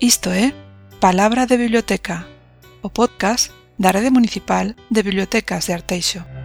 Isto é Palabra de Biblioteca, o podcast da Rede Municipal de Bibliotecas de Arteixo.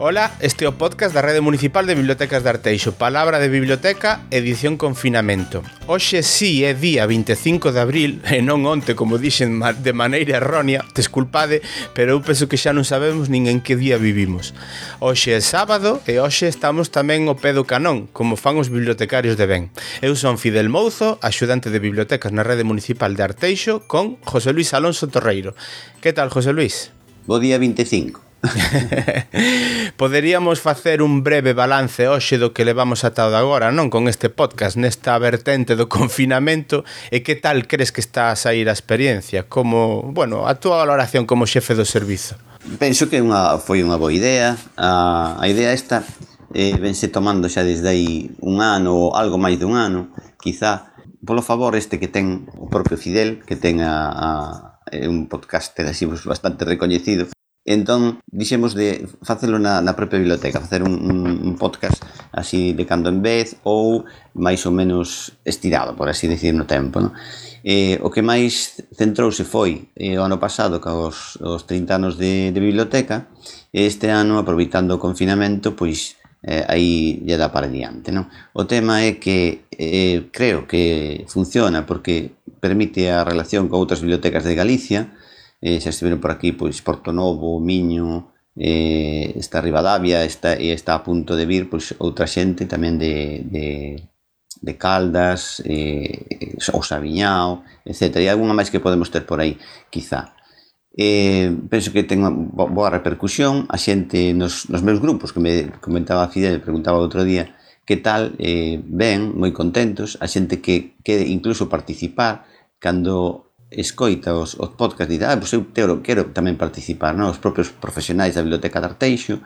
Ola, este é o podcast da Rede Municipal de Bibliotecas de Arteixo. Palabra de Biblioteca, edición confinamento. Hoxe si sí, é día 25 de abril E non onte, como dixen de maneira errónea Desculpade, pero eu penso que xa non sabemos nin en que día vivimos. Hoxe é sábado e hoxe estamos tamén o pé do canón Como fan os bibliotecarios de ben. Eu son Fidel Mouzo, axudante de bibliotecas na Rede Municipal de Arteixo Con José Luis Alonso Torreiro. Que tal, José Luis? Bo día 25 Poderíamos facer un breve balance hoxe do que levamos atado agora, non? Con este podcast, nesta vertente do confinamento E que tal crees que está a sair a experiencia? Como, bueno, a túa valoración como xefe do servizo Penso que unha, foi unha boa idea A, a idea esta eh, vense tomando xa desde aí un ano ou algo máis dun ano Quizá polo favor este que ten o propio Fidel Que ten a, a, un podcaster así bastante recoñecido Entón, dixemos de facelo na, na propia biblioteca, facer un, un, un podcast así de cando en vez ou máis ou menos estirado, por así dicir, no tempo. No? Eh, o que máis centrouse foi eh, o ano pasado, cos os 30 anos de, de biblioteca, e este ano, aproveitando o confinamento, pois eh, aí lle dá para diante. Non? O tema é que eh, creo que funciona porque permite a relación con outras bibliotecas de Galicia, eh, xa estiveron por aquí pois Porto Novo, Miño, eh, está Rivadavia, está, e está a punto de vir pois outra xente tamén de, de, de Caldas, eh, o Sabiñao, etc. E algunha máis que podemos ter por aí, quizá. Eh, penso que ten boa repercusión a xente nos, nos meus grupos que me comentaba Fidel, preguntaba outro día que tal, eh, ben, moi contentos a xente que quede incluso participar cando escoita os, os podcast e dice, ah, pois eu tero, quero tamén participar, non? Os propios profesionais da Biblioteca de Arteixo,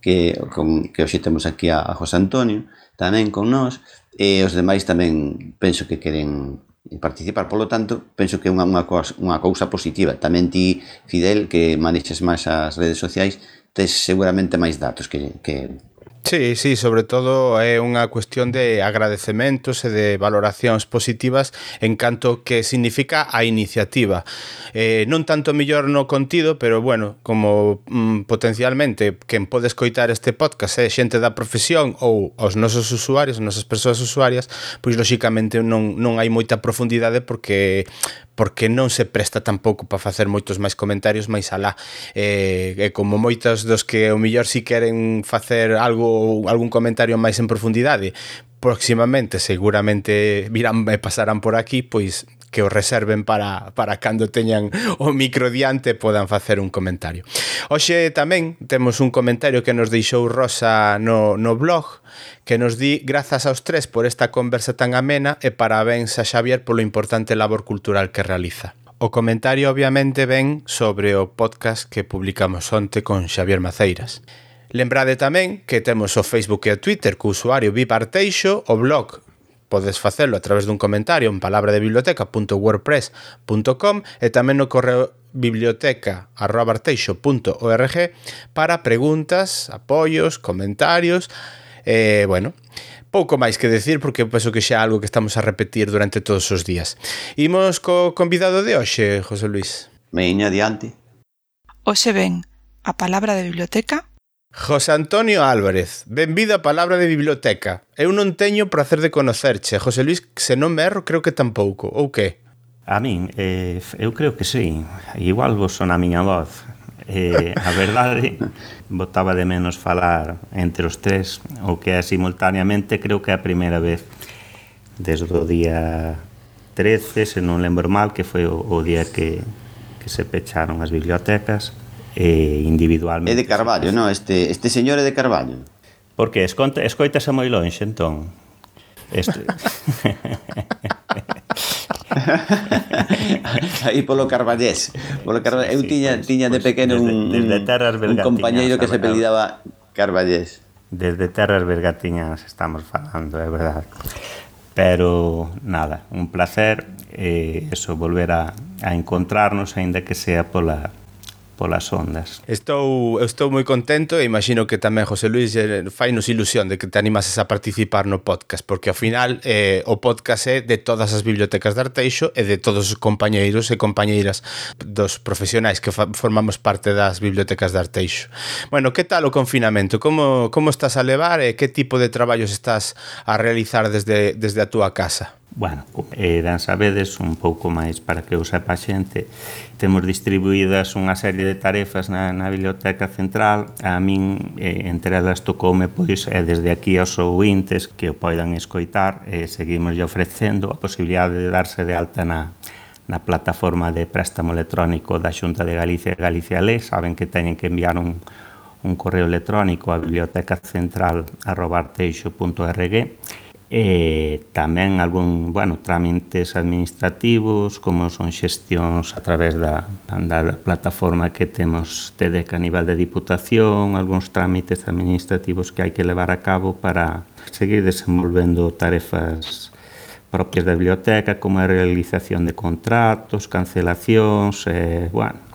que, con, que hoxe temos aquí a, a José Antonio, tamén con nós, e os demais tamén penso que queren participar, polo tanto, penso que é unha, unha, cousa, unha cousa positiva. Tamén ti, Fidel, que manexes máis as redes sociais, tes seguramente máis datos que, que, Sí, sí, sobre todo é unha cuestión de agradecementos e de valoracións positivas en canto que significa a iniciativa. Eh, non tanto mellor no contido, pero bueno, como mm, potencialmente quen pode escoitar este podcast é eh, xente da profesión ou os nosos usuarios, as nosas persoas usuarias, pois lóxicamente non, non hai moita profundidade porque porque non se presta tampouco para facer moitos máis comentarios máis alá. Eh, e como moitas dos que o millor si queren facer algo algún comentario máis en profundidade, próximamente seguramente virán e pasarán por aquí, pois que o reserven para, para cando teñan o micro diante podan facer un comentario. Oxe tamén temos un comentario que nos deixou Rosa no, no blog que nos di grazas aos tres por esta conversa tan amena e parabéns a Xavier polo importante labor cultural que realiza. O comentario obviamente ven sobre o podcast que publicamos onte con Xavier Maceiras. Lembrade tamén que temos o Facebook e o Twitter co usuario Biparteixo, o blog Podes facelo a través dun comentario en palabradebiblioteca.wordpress.com e tamén no correo biblioteca.arteixo.org para preguntas, apoios, comentarios, e, eh, bueno, pouco máis que decir porque penso que xa é algo que estamos a repetir durante todos os días. Imos co convidado de hoxe, José Luis. Meña adiante. Hoxe ven a palabra de biblioteca José Antonio Álvarez, benvido a Palabra de Biblioteca. Eu non teño prazer de conocerche. José Luis, se non me erro, creo que tampouco, ou que? A min, eh, eu creo que sí. Igual vos son a miña voz. Eh, a verdade, botaba de menos falar entre os tres, o que é simultaneamente creo que é a primeira vez desde o día 13, se non lembro mal, que foi o, o día que, que se pecharon as bibliotecas eh, individualmente. É de Carballo, non? Este, este señor é de Carballo. Porque? Esconte, escoitase moi longe, entón. Este... Aí polo Carballés. Polo Carballés. Eu tiña, pois, tiña de pois, pequeno un, desde, desde un compañeiro que se pedidaba Carballés. Desde terras bergatiñas estamos falando, é verdade. Pero, nada, un placer eh, eso, volver a, a encontrarnos, aínda que sea pola, polas ondas. Estou, estou moi contento e imagino que tamén José Luis eh, fainos ilusión de que te animases a participar no podcast, porque ao final eh, o podcast é de todas as bibliotecas de Arteixo e de todos os compañeiros e compañeiras dos profesionais que formamos parte das bibliotecas de Arteixo. Bueno, que tal o confinamento? Como, como estás a levar e que tipo de traballos estás a realizar desde, desde a túa casa? bueno, eh, dan sabedes, un pouco máis para que o sepa a xente, temos distribuídas unha serie de tarefas na, na Biblioteca Central, a min, eh, entre elas, tocoume, pois, eh, desde aquí aos ouvintes que o poidan escoitar, eh, seguimos lle ofrecendo a posibilidade de darse de alta na, na plataforma de préstamo electrónico da Xunta de Galicia e Galicia Lé. saben que teñen que enviar un, un correo electrónico a bibliotecacentral.arteixo.org e tamén algún, bueno, trámites administrativos, como son xestións a través da, da plataforma que temos TEDEC a nivel de diputación, algúns trámites administrativos que hai que levar a cabo para seguir desenvolvendo tarefas propias da biblioteca, como a realización de contratos, cancelacións, e, bueno,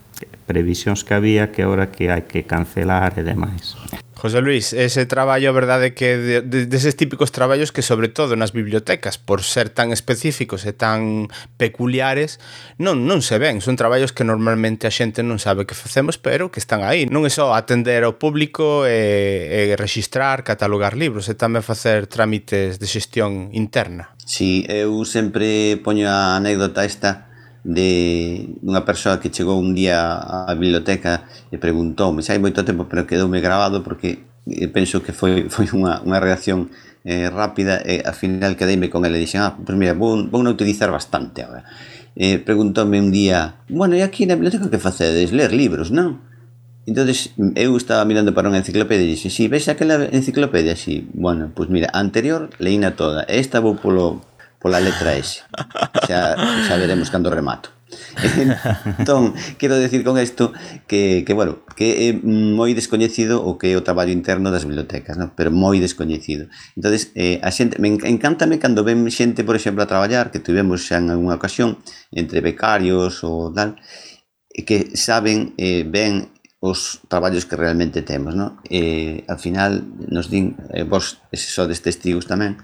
previsións que había que ahora que hai que cancelar e demais. José Luis, ese traballo, a verdade que de, de, deses típicos traballos que sobre todo nas bibliotecas, por ser tan específicos e tan peculiares, non non se ven, son traballos que normalmente a xente non sabe que facemos, pero que están aí. Non é só atender ao público e, e registrar, catalogar libros, e tamén facer trámites de xestión interna. Si, sí, eu sempre poño a anécdota esta de dunha persoa que chegou un día á biblioteca e preguntoume, xa hai moito tempo, pero quedoume grabado porque eh, penso que foi, foi unha, unha reacción eh, rápida e ao final quedeime con ele e dixen, ah, pois mira, vou, vou utilizar bastante agora. Eh, preguntoume un día, bueno, e aquí na biblioteca que facedes? Ler libros, non? entonces eu estaba mirando para unha enciclopedia e dixen, si, sí, ves aquela enciclopedia? Si, sí. bueno, pois pues mira, anterior leína toda, esta vou polo, pola letra S. Xa, xa veremos cando remato. entón, quero decir con isto que, que, bueno, que é moi descoñecido o que é o traballo interno das bibliotecas, non? pero moi descoñecido. Entón, eh, a xente, me encántame cando ven xente, por exemplo, a traballar, que tivemos xa en algunha ocasión, entre becarios ou tal, que saben, eh, ven os traballos que realmente temos, non? Eh, al final, nos din, eh, vos sodes testigos tamén,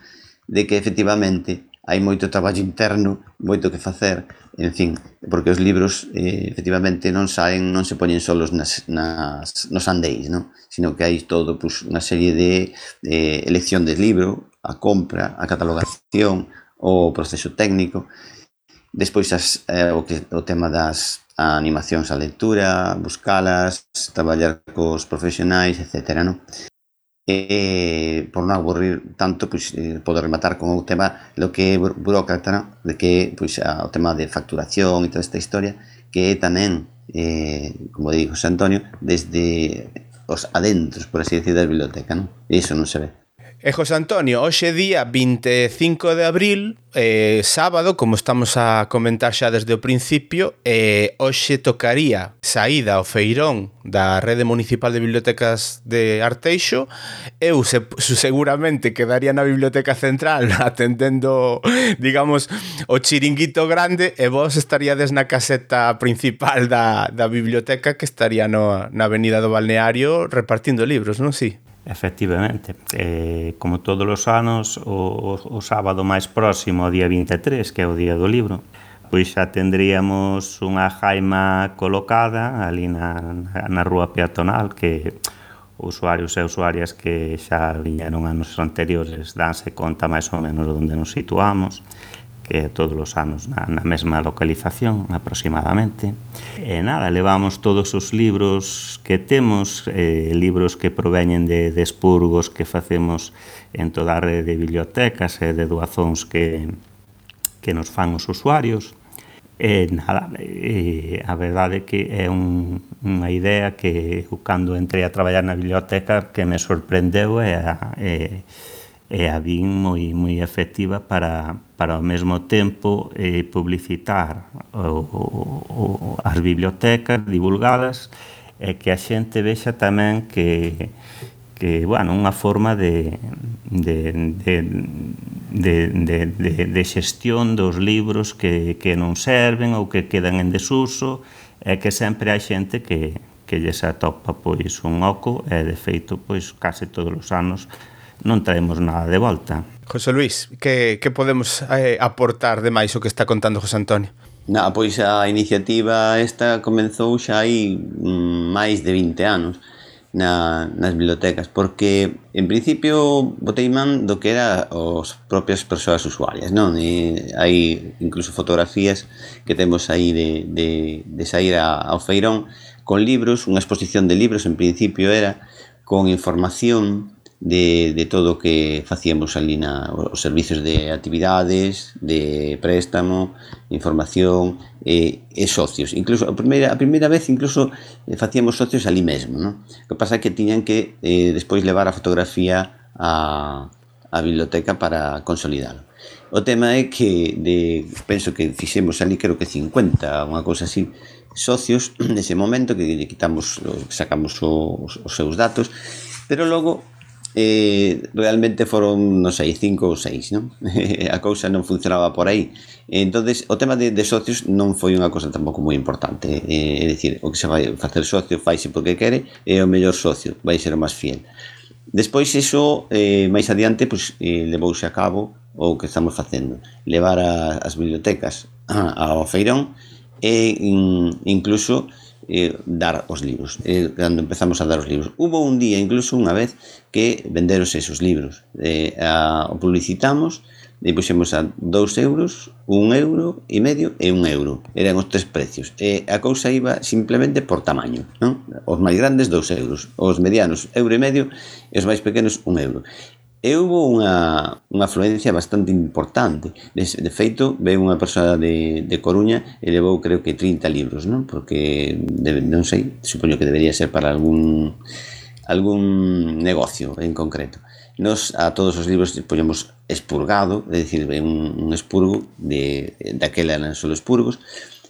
de que efectivamente hai moito traballo interno, moito que facer, en fin, porque os libros eh, efectivamente non saen, non se poñen solos nas, nas, nos andeis, non? sino que hai todo pues, unha serie de eh, elección de libro, a compra, a catalogación, o proceso técnico, despois as, eh, o, que, o tema das animacións á lectura, buscalas, traballar cos profesionais, etc. Non? e por non aburrir tanto, pois, eh, podo rematar con o tema do que é burócrata, no? de que pois, a, o tema de facturación e toda esta historia, que é tamén, eh, como digo José Antonio, desde os adentros, por así decir, da biblioteca, non? E iso non se ve. E José Antonio, hoxe día 25 de abril, eh, sábado, como estamos a comentar xa desde o principio, eh, hoxe tocaría saída ao feirón da Rede Municipal de Bibliotecas de Arteixo. Eu se, seguramente quedaría na Biblioteca Central atendendo, digamos, o chiringuito grande e vos estaríades na caseta principal da, da biblioteca que estaría no, na Avenida do Balneario repartindo libros, non si? Sí? Efectivamente, eh, como todos os anos, o, o, o sábado máis próximo, o día 23, que é o día do libro, pois xa tendríamos unha jaima colocada ali na, na rúa peatonal que usuarios e usuarias que xa viñeron anos anteriores danse conta máis ou menos onde nos situamos eh, todos os anos na, na mesma localización aproximadamente. E nada, levamos todos os libros que temos, eh, libros que proveñen de, de expurgos que facemos en toda a rede de bibliotecas e eh, de doazóns que, que nos fan os usuarios. E nada, e a verdade é que é un, unha idea que cando entrei a traballar na biblioteca que me sorprendeu e, a, e e a vin moi, moi efectiva para, para ao mesmo tempo eh, publicitar o, o, o, as bibliotecas, divulgadas, e que a xente vexa tamén que, que bueno, unha forma de, de, de, de, de, de, de xestión dos libros que, que non serven ou que quedan en desuso, é que sempre hai xente que, que lle se atopa pois un oco e de feito pois case todos os anos non traemos nada de volta. José Luis, que, que podemos eh, aportar de máis o que está contando José Antonio? Na, pois a iniciativa esta comenzou xa hai mm, máis de 20 anos na, nas bibliotecas porque en principio botei man do que era os propias persoas usuarias non? E hai incluso fotografías que temos aí de, de, de sair a, ao feirón con libros, unha exposición de libros en principio era con información de, de todo o que facíamos ali na, os servicios de actividades, de préstamo, información e, e socios. Incluso a primeira, a primeira vez incluso eh, facíamos socios ali mesmo, non? O que pasa é que tiñan que eh, despois levar a fotografía a, a biblioteca para consolidalo. O tema é que de, penso que fixemos ali creo que 50, unha cousa así, socios nese momento que lle quitamos, sacamos os, os seus datos, pero logo eh, realmente foron, non sei, cinco ou seis, non? a cousa non funcionaba por aí. Entonces, o tema de, de socios non foi unha cosa tampouco moi importante. Eh, é dicir, o que se vai facer socio faise porque quere, é o mellor socio, vai ser o máis fiel. Despois, iso, eh, máis adiante, pois, eh, levouse a cabo o que estamos facendo. Levar a, as bibliotecas ao Feirón e in, incluso eh, dar os libros, eh, cando empezamos a dar os libros. Hubo un día, incluso unha vez, que venderos esos libros. Eh, a, o publicitamos e puxemos a 2 euros, 1 euro e medio e 1 euro. Eran os tres precios. E a cousa iba simplemente por tamaño. Non? Os máis grandes 2 euros, os medianos euro e medio e os máis pequenos 1 euro e houve unha, unha afluencia bastante importante. De, de feito, veu unha persoa de, de Coruña e levou creo que 30 libros, non? Porque, de, non sei, supoño que debería ser para algún algún negocio en concreto. Nos a todos os libros poñemos expurgado, é dicir, un, un expurgo de daquela eran só expurgos.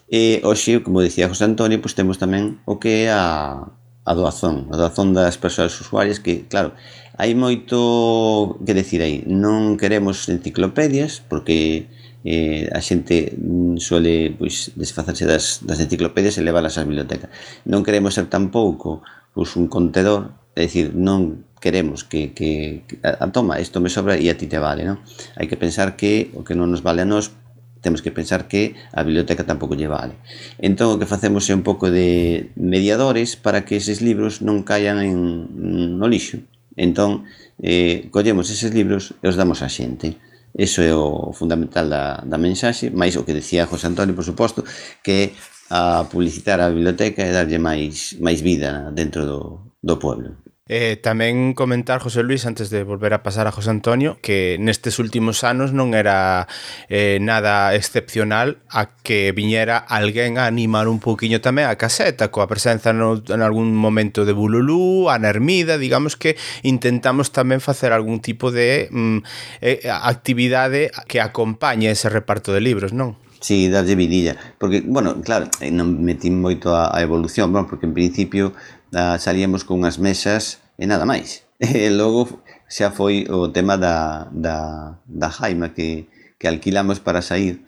E hoxe, como dicía José Antonio, pois temos tamén o que é a, a doazón, a doazón das persoas usuarias que, claro, hai moito que decir aí. Non queremos enciclopedias porque eh, a xente mm, suele pois, desfacerse das, das enciclopedias e leválas ás bibliotecas. Non queremos ser tampouco pois, un contedor, é dicir, non queremos que, que, que a, a toma, isto me sobra e a ti te vale, non? Hai que pensar que o que non nos vale a nós temos que pensar que a biblioteca tampouco lle vale. Entón, o que facemos é un pouco de mediadores para que eses libros non caian en, no lixo. Entón, eh, collemos eses libros e os damos á xente. Eso é o fundamental da, da mensaxe, máis o que decía José Antonio, por suposto, que a publicitar a biblioteca e darlle máis, máis vida dentro do, do pueblo. Eh, tamén comentar, José Luis, antes de volver a pasar a José Antonio, que nestes últimos anos non era eh, nada excepcional a que viñera alguén a animar un poquinho tamén a caseta, coa presenza no, en algún momento de Bululú, a Nermida, digamos que intentamos tamén facer algún tipo de mm, eh, actividade que acompañe ese reparto de libros, non? Sí, darlle vidilla, porque, bueno, claro, eh, non metín moito a, a evolución, bueno, porque en principio Ah, salíamos unhas mesas e nada máis. E logo xa foi o tema da, da, da Jaima que, que alquilamos para sair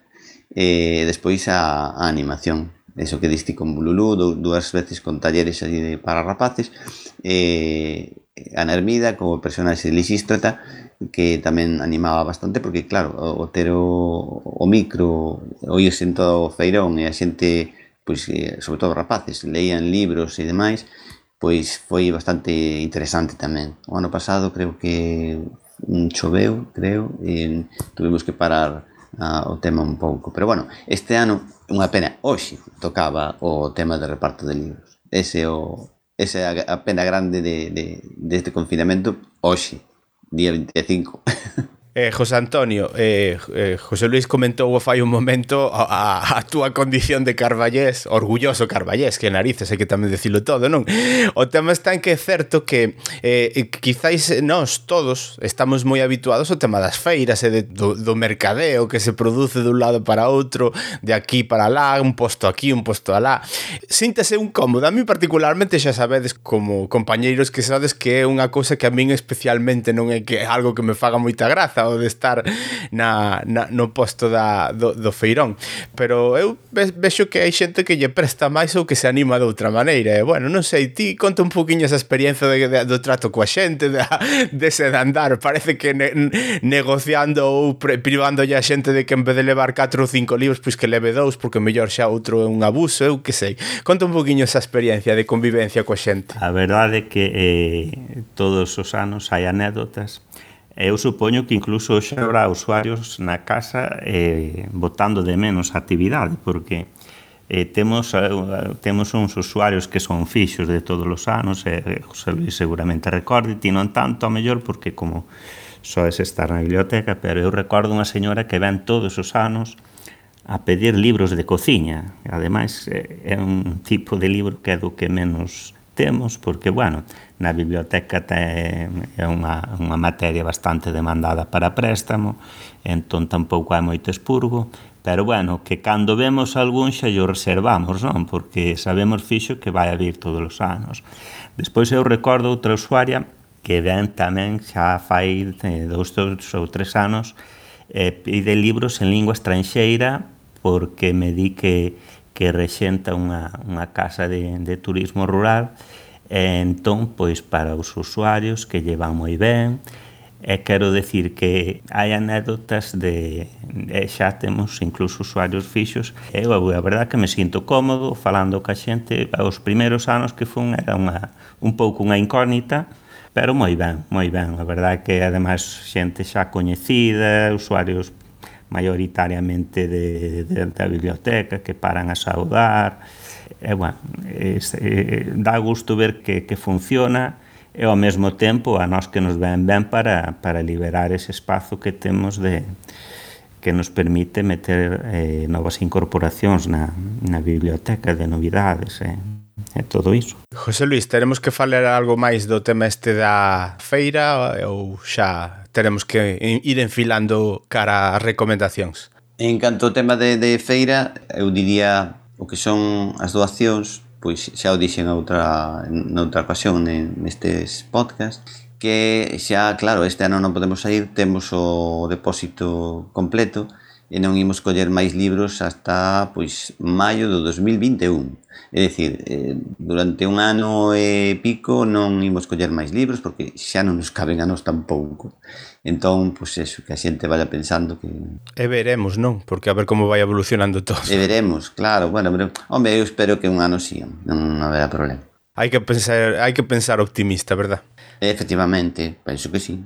e despois a, a animación eso que diste con Bululú dúas veces con talleres allí de, para rapaces e Ana Hermida como personaxe Lisístrata que tamén animaba bastante porque claro, o, ter o, o micro oírse en todo o feirón e a xente pois, eh, sobre todo rapaces, leían libros e demais pois foi bastante interesante tamén. O ano pasado creo que choveu, creo, e tuvimos que parar a, o tema un pouco. Pero bueno, este ano, unha pena, hoxe tocaba o tema de reparto de libros. Ese o, esa é a pena grande de, de, deste confinamento hoxe, día 25. Eh, José Antonio, eh, eh, José Luis comentou fai un momento a, a, a túa condición de carballés, orgulloso carballés, que narices, hai que tamén decilo todo, non? O tema está en que é certo que eh, quizáis nós todos estamos moi habituados ao tema das feiras e de, do, do mercadeo que se produce dun lado para outro, de aquí para lá, un posto aquí, un posto alá. Síntese un cómodo. A mí particularmente xa sabedes como compañeiros que sabes que é unha cousa que a min especialmente non é que é algo que me faga moita graza, cansado de estar na, na, no posto da, do, do feirón. Pero eu vexo que hai xente que lle presta máis ou que se anima de outra maneira. E bueno, non sei, ti conta un poquinho esa experiencia de, de, do trato coa xente de, de ese de andar, parece que ne, negociando ou pre, privandolle a xente de que en vez de levar 4 ou 5 libros pois que leve dous porque mellor xa outro é un abuso, eu que sei. Conta un poquinho esa experiencia de convivencia coa xente. A verdade é que eh, todos os anos hai anécdotas eu supoño que incluso xa habrá usuarios na casa eh, botando de menos actividade, porque eh, temos, eh, temos uns usuarios que son fixos de todos os anos, e eh, José Luis seguramente recorde, ti non tanto a mellor, porque como só es estar na biblioteca, pero eu recordo unha señora que ven todos os anos a pedir libros de cociña. Ademais, eh, é un tipo de libro que é do que menos temos porque, bueno, na biblioteca te, é unha, unha materia bastante demandada para préstamo, entón tampouco hai moito expurgo, pero, bueno, que cando vemos algún xa yo reservamos, non? Porque sabemos fixo que vai a vir todos os anos. Despois eu recordo outra usuaria que ven tamén xa fai eh, dous, dous ou tres anos eh, pide libros en lingua estranxeira porque me di que que rexenta unha, unha casa de, de turismo rural e entón, pois, para os usuarios que llevan moi ben e quero decir que hai anécdotas de e xa temos incluso usuarios fixos e eu a verdad que me sinto cómodo falando ca xente os primeiros anos que fun era unha, un pouco unha incógnita pero moi ben, moi ben, a verdad que ademais xente xa coñecida, usuarios maioritariamente de, de, da biblioteca que paran a saudar. E, bueno, es, e, dá gusto ver que, que funciona e ao mesmo tempo a nós que nos ven ben para, para liberar ese espazo que temos de, que nos permite meter eh, novas incorporacións na, na biblioteca de novidades e, eh, e todo iso. José Luis, teremos que falar algo máis do tema este da feira ou xa teremos que ir enfilando cara a recomendacións? En canto ao tema de, de feira, eu diría o que son as doacións, pois xa o dixen noutra, noutra ocasión nestes podcast, que xa, claro, este ano non podemos sair, temos o depósito completo e non imos coller máis libros hasta pois maio do 2021. É dicir, eh, durante un ano e pico non imos coller máis libros porque xa non nos caben a nos tampouco. Entón, pois eso, que a xente vaya pensando que... E veremos, non? Porque a ver como vai evolucionando todo. E veremos, claro. Bueno, pero, home, eu espero que un ano sigan. Non haberá problema. Hai que pensar, hai que pensar optimista, verdad? Efectivamente, penso que sí.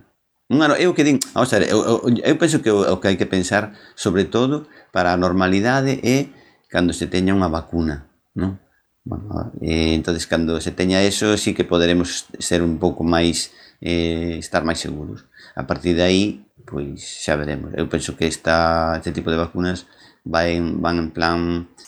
ano, eu que din, vamos a ver, eu, eu, eu penso que o, o que hai que pensar sobre todo para a normalidade é cando se teña unha vacuna, non? Bueno, eh, entonces cando se teña eso sí que poderemos ser un pouco máis eh, estar máis seguros. A partir de aí pois xa veremos. Eu penso que esta, este tipo de vacunas vai en, van en plan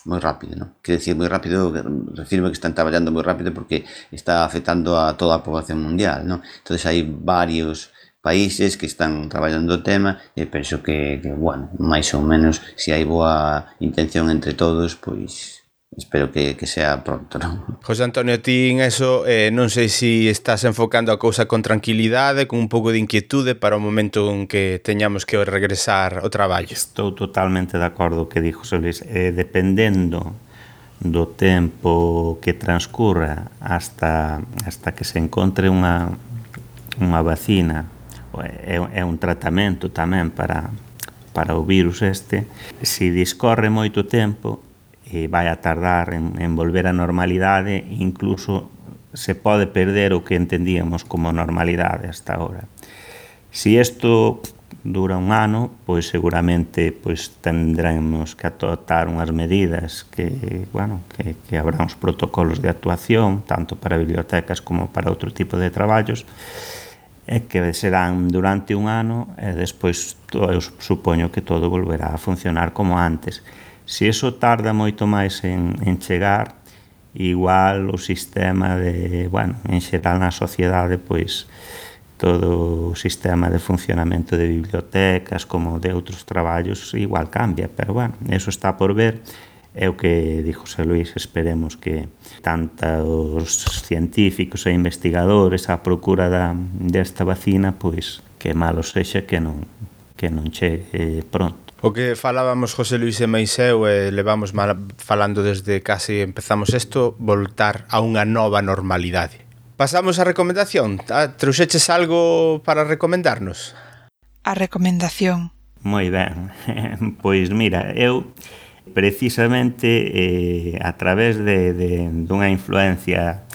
moi rápido, non? Quer decir, moi rápido, refirme que están traballando moi rápido porque está afectando a toda a poboación mundial, non? Entonces hai varios países que están traballando o tema e penso que, que bueno, máis ou menos, se hai boa intención entre todos, pois espero que, que sea pronto, non? José Antonio, ti en eso eh, non sei se si estás enfocando a cousa con tranquilidade, con un pouco de inquietude para o momento en que teñamos que regresar ao traballo. Estou totalmente de acordo que dixo José Luis. Eh, dependendo do tempo que transcurra hasta, hasta que se encontre unha, unha vacina é, é un tratamento tamén para, para o virus este se discorre moito tempo eh, vai a tardar en, en volver á normalidade, incluso se pode perder o que entendíamos como normalidade hasta ahora. Si isto dura un ano, pois seguramente pois tendremos que atotar unhas medidas que, bueno, que, que habrá uns protocolos de actuación, tanto para bibliotecas como para outro tipo de traballos, e que serán durante un ano e despois eu supoño que todo volverá a funcionar como antes. Se eso tarda moito máis en, en chegar, igual o sistema de, bueno, en xeral na sociedade, pois todo o sistema de funcionamento de bibliotecas como de outros traballos igual cambia, pero bueno, eso está por ver é o que dixo José Luis, esperemos que tantos científicos e investigadores a procura da, desta vacina, pois que malo sexa que non, que non chegue eh, pronto. O que falábamos José Luis e Maiseu e eh, levamos mal, falando desde case empezamos isto, voltar a unha nova normalidade. Pasamos á recomendación. Ah, Trouxeches algo para recomendarnos? A recomendación. Moi ben. pois mira, eu precisamente eh, a través de, de, dunha influencia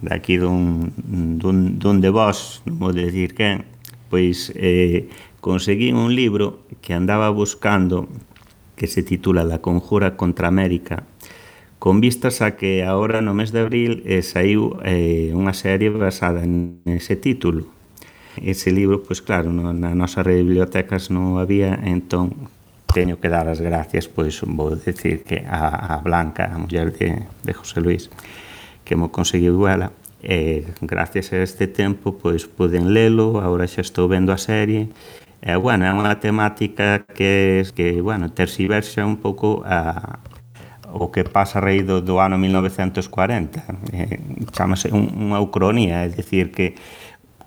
daqui dun, dun, dun de vos, non vou dicir quen, pois eh, conseguín un libro que andaba buscando que se titula La conjura contra América con vistas a que agora no mes de abril eh, saiu eh, unha serie basada nese título. Ese libro, pois claro, no, na nosa rede de bibliotecas non había, entón teño que dar as gracias, pois vou decir que a, a Blanca, a muller de, de José Luis, que mo conseguiu ela, eh, gracias a este tempo, pois poden lelo, agora xa estou vendo a serie, E, bueno, é unha temática que, que bueno, tersiversa un pouco a, o que pasa rei do, do ano 1940. Eh, chamase un, unha ucronía, é dicir, que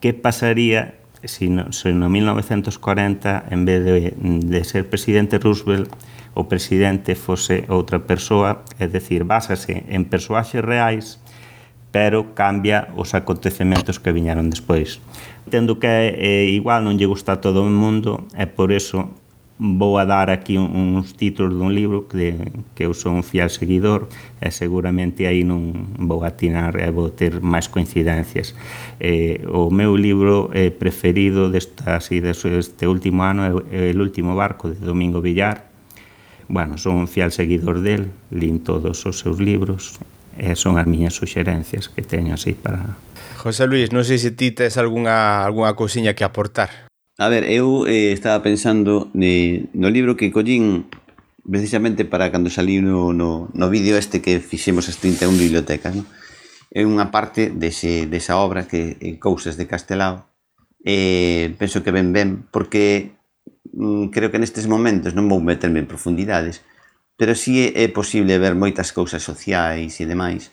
que pasaría se no, se no 1940, en vez de, de ser presidente Roosevelt, o presidente fose outra persoa, é dicir, básase en persoaxes reais pero cambia os acontecementos que viñeron despois. Tendo que eh, igual non lle gusta a todo o mundo, e por eso vou a dar aquí uns títulos dun libro que, que eu son un fiel seguidor e seguramente aí non vou atinar e vou ter máis coincidencias. Eh, o meu libro eh, preferido desta, así, deste último ano é El último barco de Domingo Villar. Bueno, son un fiel seguidor del, lin todos os seus libros eh, son as miñas suxerencias que teño así para... José Luis, non sei se ti tes algunha, algunha cousiña que aportar. A ver, eu eh, estaba pensando ne, no libro que collín precisamente para cando salí no, no, no vídeo este que fixemos as 31 bibliotecas, No? É unha parte dese, desa obra que eh, en Cousas de Castelao eh, penso que ben ben porque mm, creo que nestes momentos non vou meterme en profundidades, pero si sí é posible ver moitas cousas sociais e demais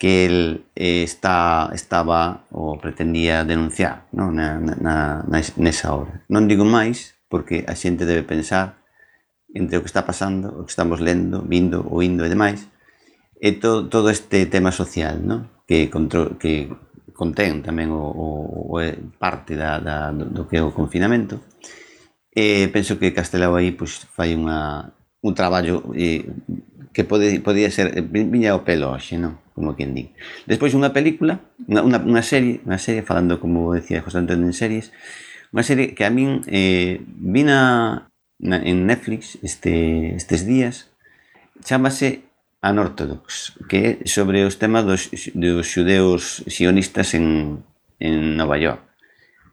que el eh, está, estaba ou pretendía denunciar non? Na, na, na, nesa obra. Non digo máis, porque a xente debe pensar entre o que está pasando, o que estamos lendo, vindo, oindo e demais, e to, todo este tema social non? que, contro, que contén tamén o, o, o eh, parte da, da, do que é o confinamento. E penso que Castelao aí pois, fai unha un traballo eh, que pode, podía ser eh, viña o pelo hoxe, non? Como quen di. Despois unha película, unha, unha, unha serie, unha serie falando como decía José Antonio en series, unha serie que a min eh, vina na, en Netflix este, estes días, chamase Anortodox, que é sobre os temas dos, dos xudeos sionistas en, en Nova York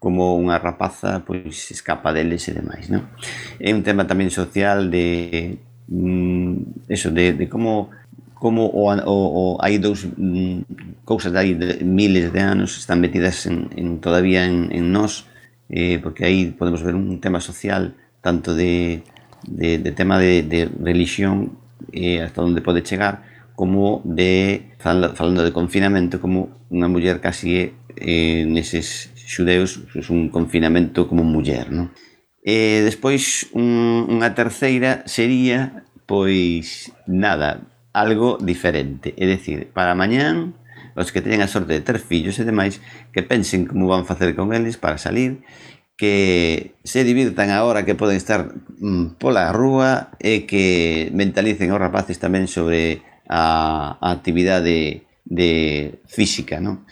como unha rapaza pois escapa deles e demais, non? É un tema tamén social de mm, eso de, de como como o, o, o hai dous mm, cousas de de, miles de anos están metidas en, en todavía en, en nós eh, porque aí podemos ver un tema social tanto de, de, de tema de, de religión eh, hasta onde pode chegar como de falando, falando de confinamento como unha muller casi é eh, neses xudeus pois, un confinamento como muller, non? E despois un, unha terceira sería pois nada, algo diferente, é dicir, para mañán os que teñen a sorte de ter fillos e demais que pensen como van facer con eles para salir, que se divirtan agora que poden estar mm, pola rúa e que mentalicen os rapaces tamén sobre a, a actividade de física, non?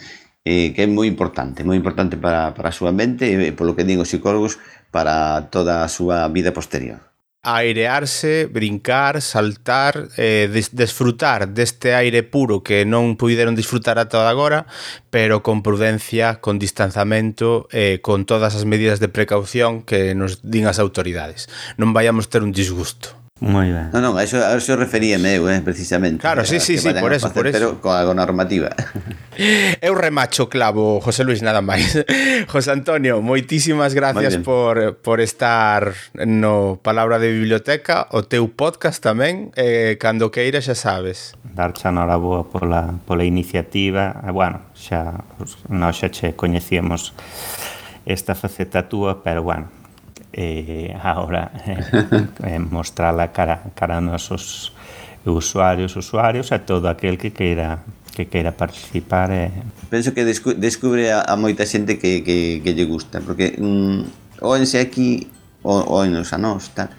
eh, que é moi importante, moi importante para, para a súa mente e polo que digo psicólogos para toda a súa vida posterior airearse, brincar, saltar, eh, des desfrutar deste aire puro que non puideron disfrutar ata agora, pero con prudencia, con distanzamento, eh, con todas as medidas de precaución que nos din as autoridades. Non vayamos ter un disgusto. Moi ben. Non, non, a eso, a eso referíame eu, eh, precisamente. Claro, sí, sí, sí, por eso, facer, por eso. Pero coa normativa. Eu remacho clavo, José Luis, nada máis. José Antonio, moitísimas gracias por, por estar no Palabra de Biblioteca, o teu podcast tamén, eh, cando queira xa sabes. Darcha noraboa pola, pola iniciativa, eh, bueno, xa, no, xa che coñecíamos esta faceta túa, pero bueno, eh, ahora eh, eh mostrala cara, cara a nosos usuarios, usuarios a todo aquel que queira que queira participar eh. Penso que descu descubre a, a moita xente que, que, que lle gusta porque mm, oense aquí o, oenos a nós tal,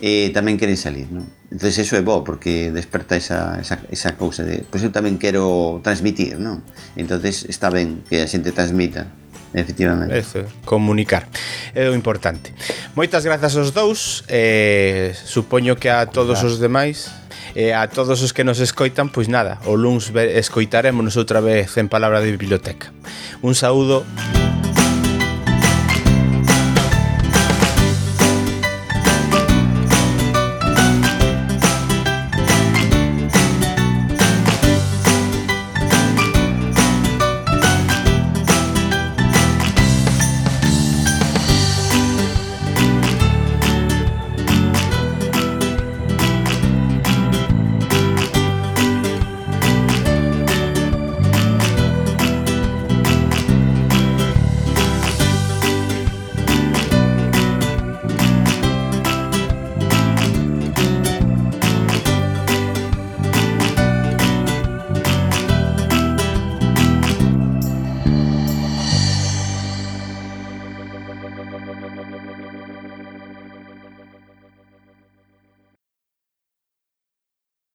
eh, tamén queren salir non? entonces eso é bo porque desperta esa, esa, esa cousa de pois pues eu tamén quero transmitir non? entonces está ben que a xente transmita efectivamente. Eso, comunicar. É o importante. Moitas grazas aos dous. Eh, supoño que a todos claro. os demais e a todos os que nos escoitan, pois nada, o luns escoitarémonos outra vez en Palabra de Biblioteca. Un saúdo.